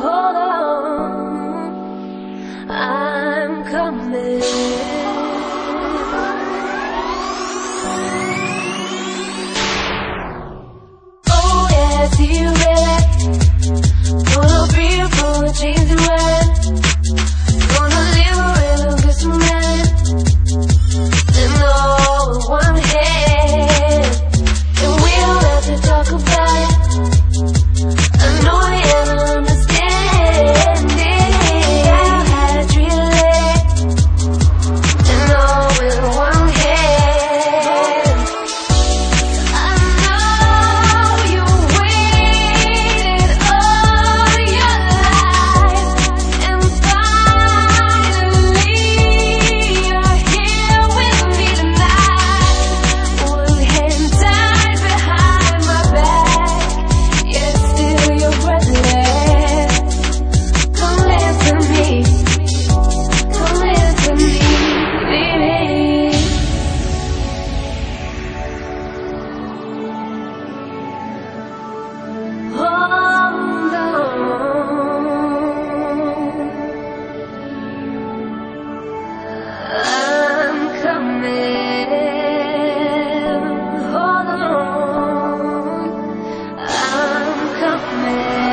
hold on. I'm coming. of man.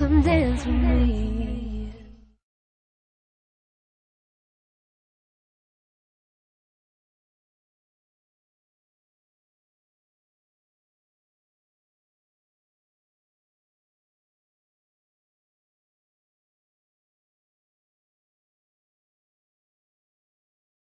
Come dance with me.